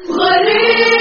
غریب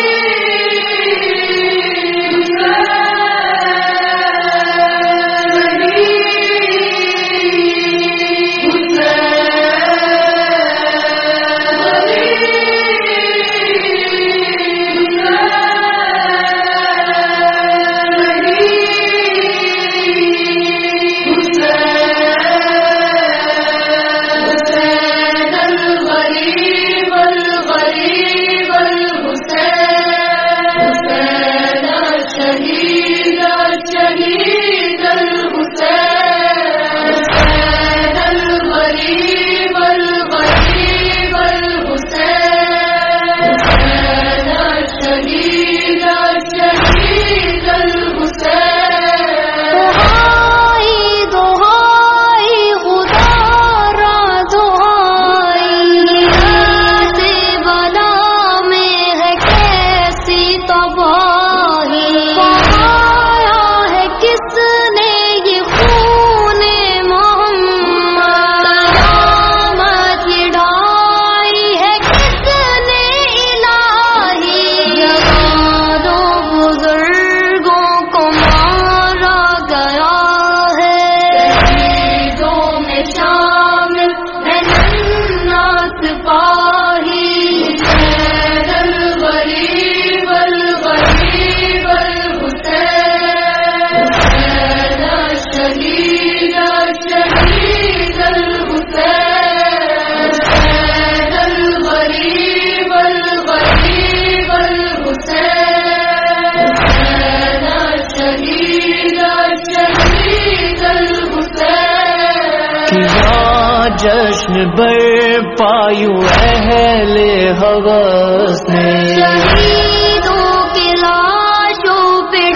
جشن بر پایو اہل حوث نے۔ شہیدوں کے لاشوں پہ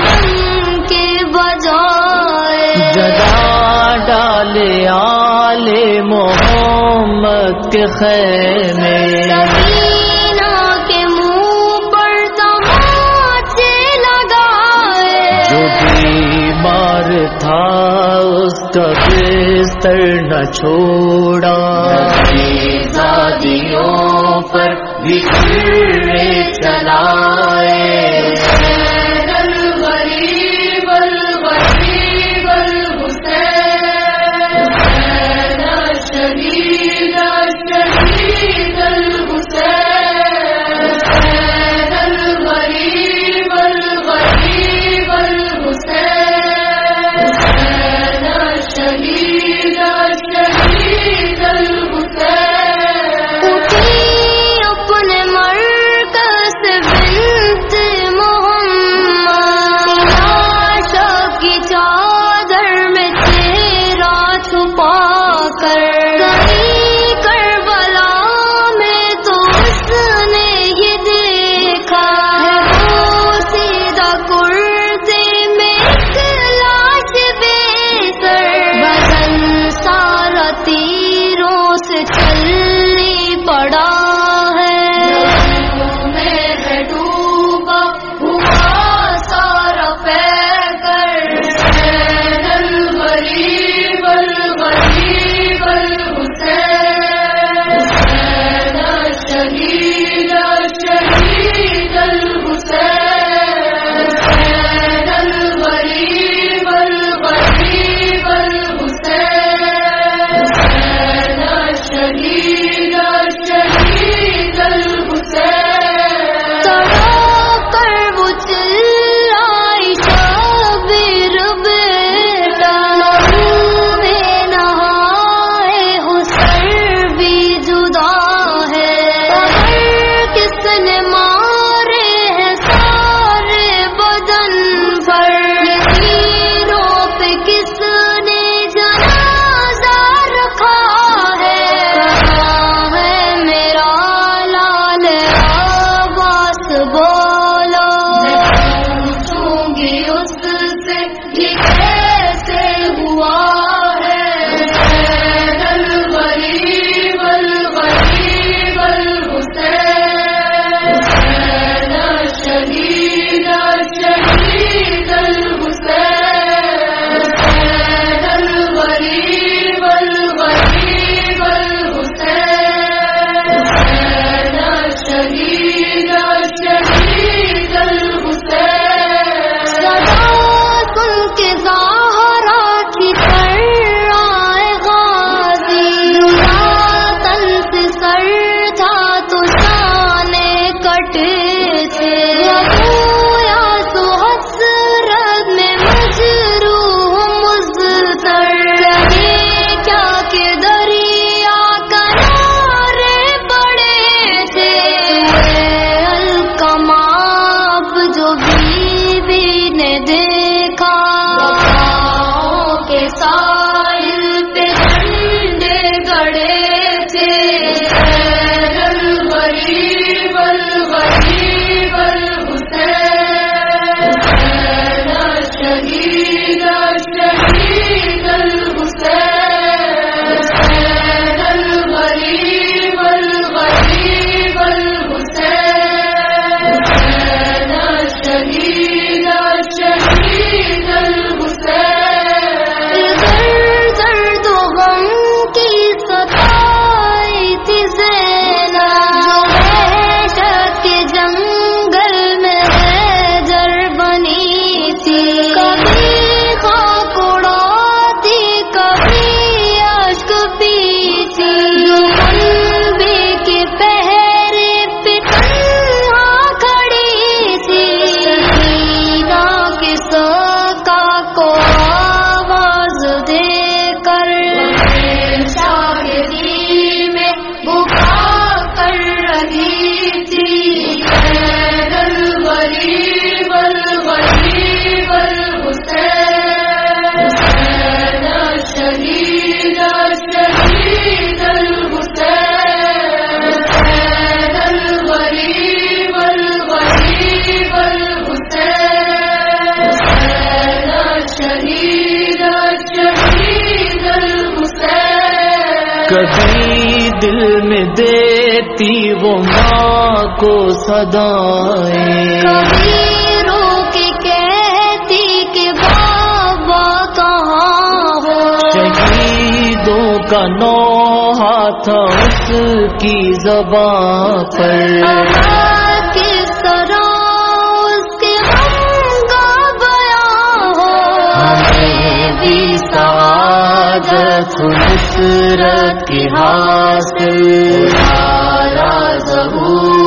کے بجائے۔ جدا ڈالے آل محمد کے خیمے۔ نہ چھوڑا زادیوں پر بکھرے چلائے کبھی دل میں دیتی وہ ماں کو صدائیں کبھی رو کے کہتی کہ بابا کہاں ہو شہیدوں کا نوحہ تھا اس کی زبان پر۔ بھی حاصل۔ ظہور۔